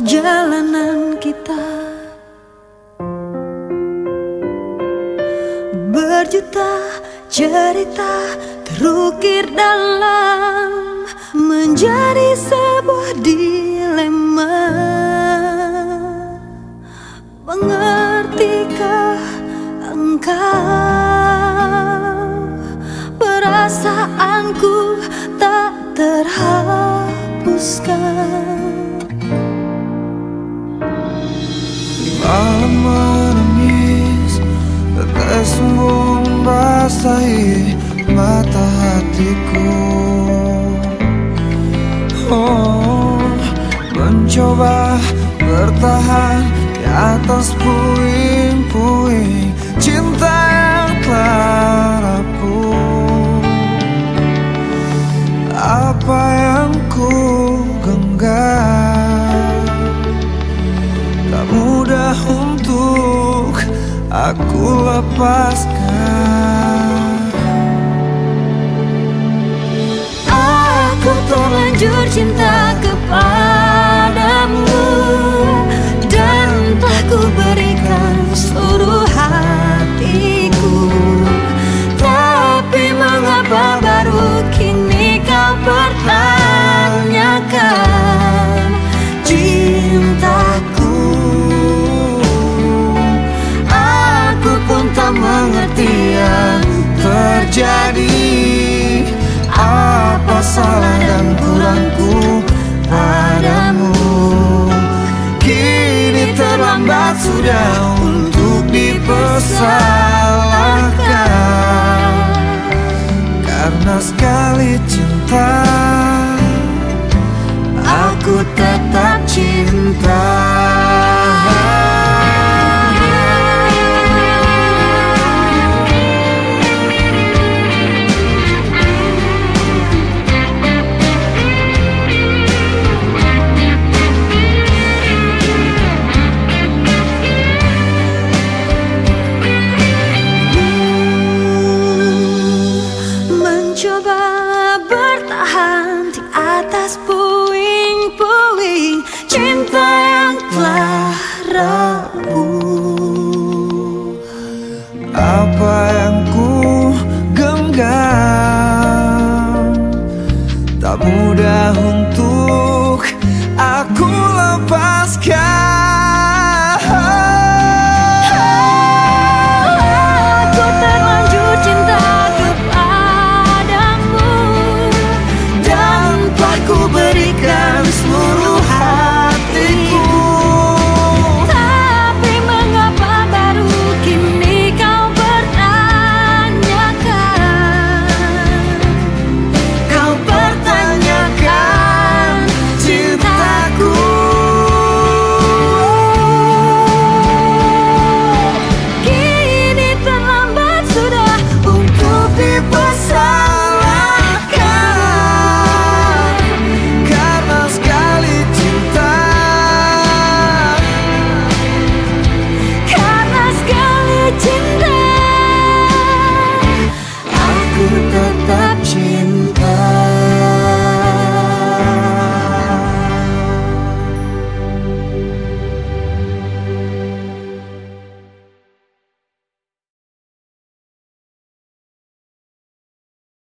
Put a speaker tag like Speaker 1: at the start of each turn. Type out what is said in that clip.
Speaker 1: perjalanan kita. Berjuta cerita terukir dalam Menjadi sebuah dilema. Mengertikah engkau? Perasaanku tak terhapuskan
Speaker 2: hatiku Oh, mencoba bertahan di atas puing-puing cinta yang telah rapuh. Apa yang ku genggam? Tak mudah untuk aku lepaskan
Speaker 1: cinta kepadamu Dan telah ku berikan seluruh hatiku. Tapi mengapa baru kini kau pertanyakan Cintaku?
Speaker 2: Aku pun tak mengerti yang terjadi dipersalahkan Karena sekali cinta Tak mudah untuk aku